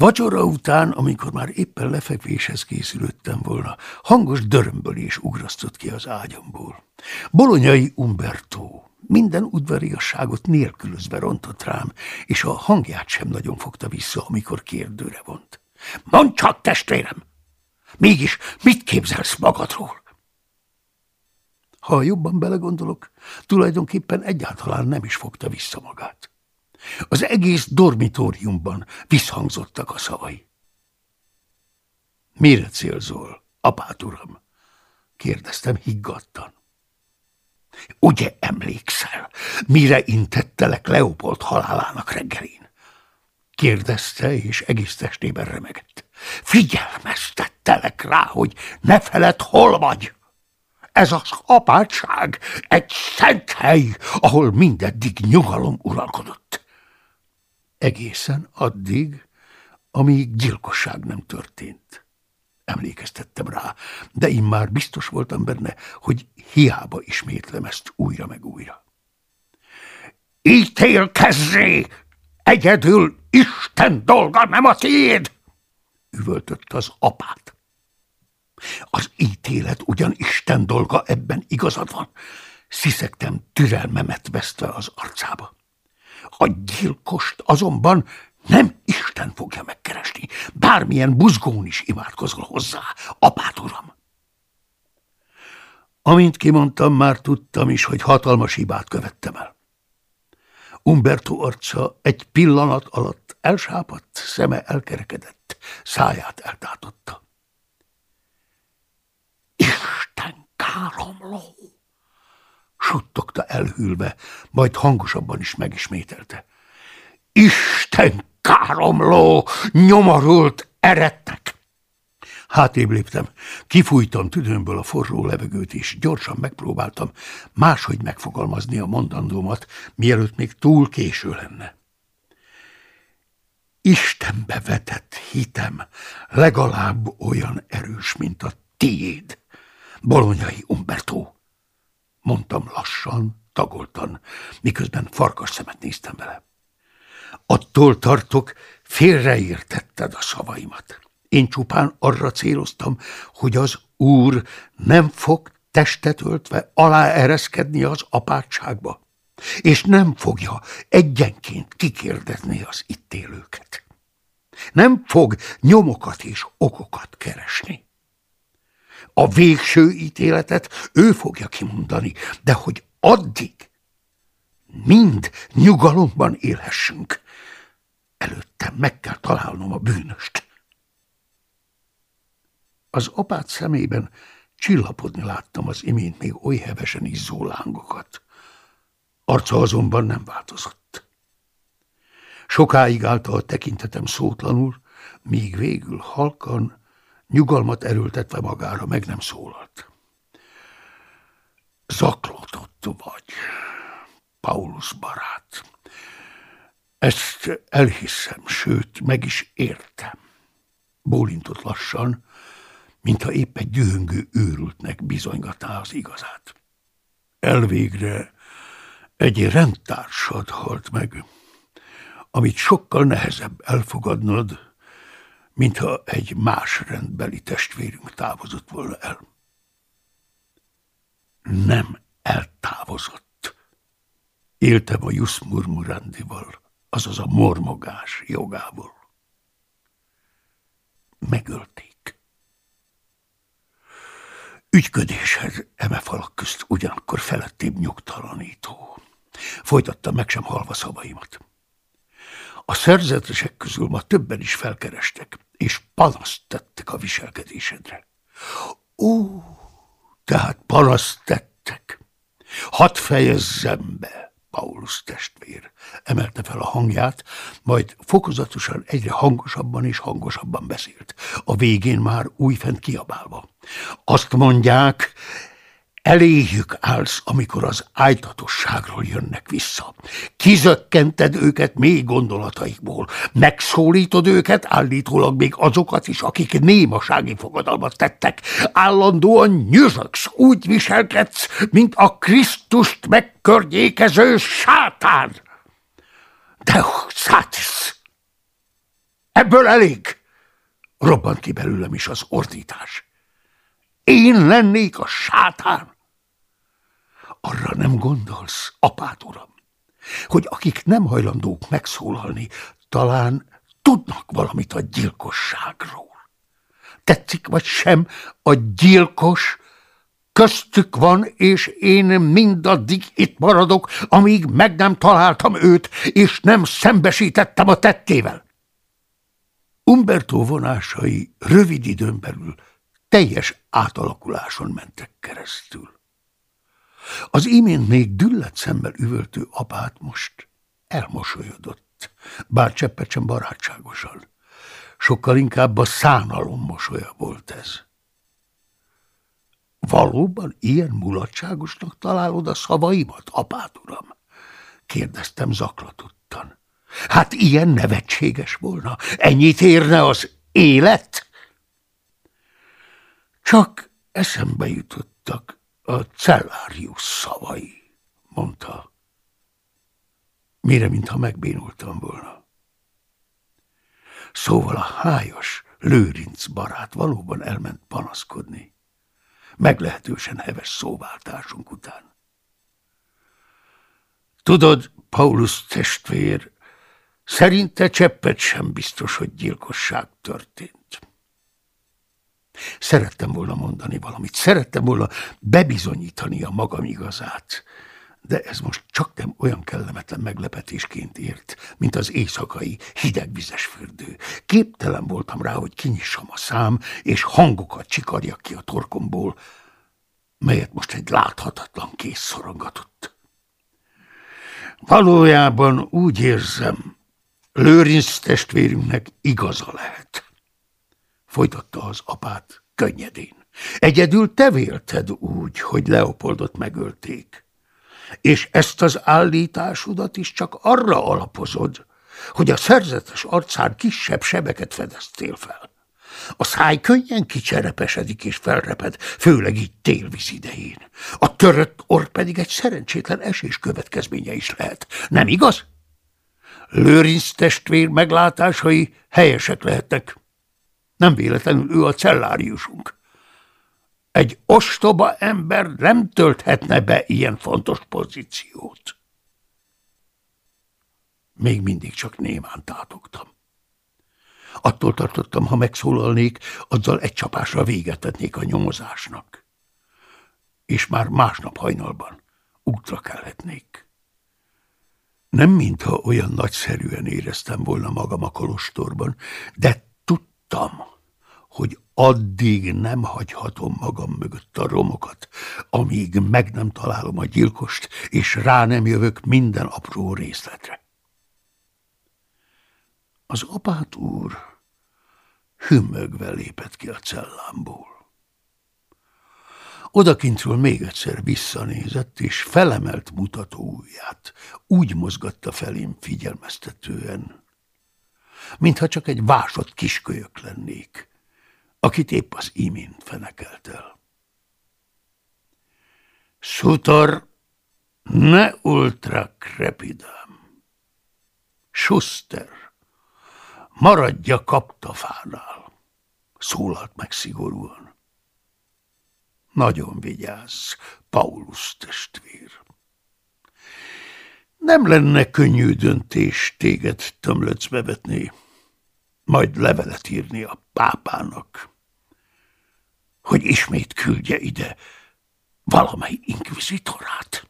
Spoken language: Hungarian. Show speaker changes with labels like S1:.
S1: Vacsora után, amikor már éppen lefekvéshez készülöttem volna, hangos dörömbölés ugrasztott ki az ágyamból. Bolonyai Umberto minden udvariasságot nélkülözve rontott rám, és a hangját sem nagyon fogta vissza, amikor kérdőre vont. Mondd csak, testvérem! Mégis mit képzelsz magadról? Ha jobban belegondolok, tulajdonképpen egyáltalán nem is fogta vissza magát. Az egész dormitóriumban visszhangzottak a szavai. Mire célzol, apát uram? kérdeztem higgadtan. Ugye emlékszel, mire intettelek Leopold halálának reggelén? kérdezte, és egész testében remegett. Figyelmeztettelek rá, hogy ne feled hol vagy. Ez az apátság egy szent hely, ahol mindeddig nyugalom uralkodott. Egészen addig, amíg gyilkosság nem történt. Emlékeztettem rá, de én már biztos voltam benne, hogy hiába ismétlem ezt újra meg újra. Ítélkezzé! Egyedül Isten dolga, nem a tiéd! üvöltött az apát. Az ítélet ugyan Isten dolga, ebben igazad van. Sziszegtem türelmemet vesztve az arcába. A gyilkost azonban nem Isten fogja megkeresni, bármilyen buzgón is imádkozol hozzá, apát uram. Amint kimondtam, már tudtam is, hogy hatalmas hibát követtem el. Umberto arca egy pillanat alatt elsápadt, szeme elkerekedett, száját eltátotta. Isten káromló! Suttogta elhűlve, majd hangosabban is megismételte. Isten káromló, nyomorult erettek! Hátrébb léptem, kifújtam tüdőmből a forró levegőt, és gyorsan megpróbáltam máshogy megfogalmazni a mondandómat, mielőtt még túl késő lenne. Istenbe vetett hitem legalább olyan erős, mint a tiéd, bolonyai Umberto, mondtam lassan, tagoltan, miközben farkas szemet néztem vele. Attól tartok, félreértetted a szavaimat. Én csupán arra céloztam, hogy az úr nem fog testet öltve aláereszkedni az apátságba, és nem fogja egyenként kikérdezni az itt élőket. Nem fog nyomokat és okokat keresni. A végső ítéletet ő fogja kimondani, de hogy addig mind nyugalomban élhessünk, előtte meg kell találnom a bűnöst. Az apát szemében csillapodni láttam az imént még oly hevesen izzó lángokat. Arca azonban nem változott. Sokáig állta a tekintetem szótlanul, míg végül halkan, nyugalmat erőltetve magára meg nem szólalt. Zaklatott vagy, Paulus barát. Ezt elhiszem, sőt, meg is értem. Bólintott lassan, mintha épp egy gyöngő őrültnek bizonygatná az igazát. Elvégre egy rendtársad halt meg, amit sokkal nehezebb elfogadnod, mintha egy más rendbeli testvérünk távozott volna el. Nem eltávozott. Éltem a Jusz Murmurandival, azaz a mormogás jogából. Megölték. Ügyködéshez eme falak közt ugyanakkor felettébb nyugtalanító. Folytattam meg sem halva szavaimat. A szerzetesek közül ma többen is felkerestek, és panaszt tettek a viselkedésedre. Ó, tehát panaszt tettek. Hadd fejezzem be. Paulus testvér emelte fel a hangját, majd fokozatosan egyre hangosabban és hangosabban beszélt. A végén már újfent kiabálva. Azt mondják, Eléjük állsz, amikor az ájtatosságról jönnek vissza. Kizökkented őket mély gondolataikból. Megszólítod őket, állítólag még azokat is, akik némasági fogadalmat tettek. Állandóan nyüzögsz, úgy viselkedsz, mint a Krisztust megkörnyékező sátán. De Szátis! Ebből elég! Robbant ki belőlem is az ordítás. Én lennék a sátán? Arra nem gondolsz, apát uram, hogy akik nem hajlandók megszólalni, talán tudnak valamit a gyilkosságról. Tetszik vagy sem, a gyilkos köztük van, és én mindaddig itt maradok, amíg meg nem találtam őt, és nem szembesítettem a tettével. Umberto vonásai rövid időn belül teljes átalakuláson mentek keresztül. Az imént még düllet szemmel üvöltő apát most elmosolyodott, bár cseppet sem barátságosan. Sokkal inkább a szánalom mosolya volt ez. Valóban ilyen mulatságosnak találod a szavaimat, apát uram? kérdeztem zaklatottan. Hát ilyen nevetséges volna. Ennyit érne az élet? Csak eszembe jutottak a cellárius szavai, mondta. Mire, mintha megbénultam volna. Szóval a hájas Lőrinc barát valóban elment panaszkodni. Meglehetősen heves szóváltásunk után. Tudod, Paulus testvér, szerinte cseppet sem biztos, hogy gyilkosság történt. Szerettem volna mondani valamit, szerettem volna bebizonyítani a magam igazát, de ez most csak nem olyan kellemetlen meglepetésként ért, mint az éjszakai hidegvizes fürdő. Képtelen voltam rá, hogy kinyissam a szám, és hangokat csikarjak ki a torkomból, melyet most egy láthatatlan kész szorongatott. Valójában úgy érzem, Lőrinc testvérünknek igaza lehet. Folytatta az apát könnyedén. Egyedül te vélted úgy, hogy Leopoldot megölték és ezt az állításodat is csak arra alapozod, hogy a szerzetes arcán kisebb sebeket fedeztél fel. A száj könnyen kicserepesedik és felreped, főleg így télvíz idején. A törött orr pedig egy szerencsétlen esés következménye is lehet. Nem igaz? Lőrinc testvér meglátásai helyesek lehetnek. Nem véletlenül ő a celláriusunk. Egy ostoba ember nem tölthetne be ilyen fontos pozíciót. Még mindig csak némán tátogtam. Attól tartottam, ha megszólalnék, azzal egy csapásra véget tetnék a nyomozásnak. És már másnap hajnalban útra kelhetnék. Nem mintha olyan nagyszerűen éreztem volna magam a kolostorban, de tudtam, hogy addig nem hagyhatom magam mögött a romokat, amíg meg nem találom a gyilkost, és rá nem jövök minden apró részletre. Az apát úr hümmögve lépett ki a cellámból. Odakintről még egyszer visszanézett, és felemelt mutató ujját úgy mozgatta felém figyelmeztetően, mintha csak egy vásott kiskölyök lennék, akit épp az imént fenekelt el. Sutor ne ultra crepidam. Schuster, maradja kaptafánál, szólalt meg szigorúan. Nagyon vigyázz, Paulus testvér. Nem lenne könnyű döntés téged tömlöcbe vetni, majd levelet írni a pápának hogy ismét küldje ide valamely inkvizitorát.